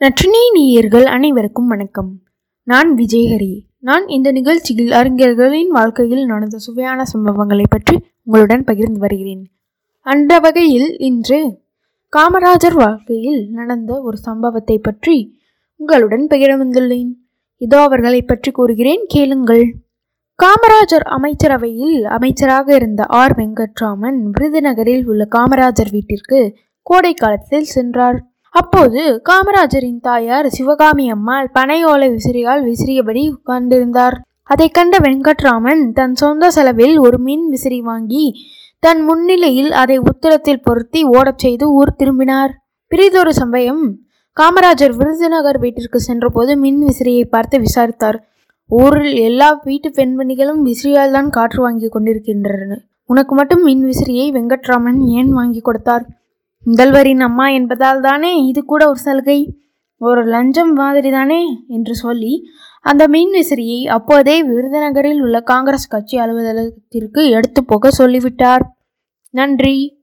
நற்றினை நேயர்கள் அனைவருக்கும் வணக்கம். நான் விஜயஹரி. நான் இந்த நிகழ்ச்சியில் அறிஞர்களின் வாழ்க்கையில் நடந்த சுவையான சம்பவங்களை பற்றி உங்களுடன் பகிர்ந்து வருகிறேன். அந்த வகையில் இன்று காமராஜர் வாழ்க்கையில் நடந்த ஒரு சம்பவத்தை பற்றி உங்களுடன் பகிர வந்துள்ளேன். இதோ அவர்களை பற்றி கூறுகிறேன் கேளுங்கள். காமராஜர் அமைச்சரவையில் அமைச்சராக இருந்த ஆர் வெங்கட்ராமன் விருதுநகரில் உள்ள காமராஜர் வீட்டிற்கு கோடை காலத்தில் சென்றார். அப்போது காமராஜரின் தாயார் சிவகாமி அம்மாள் பனை ஓலை விசிறியால் விசிறியபடி உட்கார்ந்திருந்தார். அதை கண்ட வெங்கட்ராமன் தன் சொந்த செலவில் ஒரு மின் விசிறி வாங்கி தன் முன்னிலையில் அதை உத்தரத்தில் பொருத்தி ஓடச் செய்து ஊர் திரும்பினார். பிரிதொரு சமயம் காமராஜர் விருதுநகர் வீட்டிற்கு சென்றபோது மின் விசிறியை பார்த்து விசாரித்தார். ஊரில் எல்லா வீட்டு பெண்மணிகளும் விசிறியால் தான் காற்று வாங்கி கொண்டிருக்கின்றன உனக்கு மட்டும் மின் விசிறியை வெங்கட்ராமன் ஏன் வாங்கி கொடுத்தார்? முதல்வரின் அம்மா என்பதால் தானே இது கூட ஒரு சலுகை ஒரு லஞ்சம் மாதிரி தானே என்று சொல்லி அந்த மின் விசிறியை அப்போதே விருதுநகரில் உள்ள காங்கிரஸ் கட்சி அலுவலகத்திற்கு எடுத்து போக சொல்லிவிட்டார். நன்றி.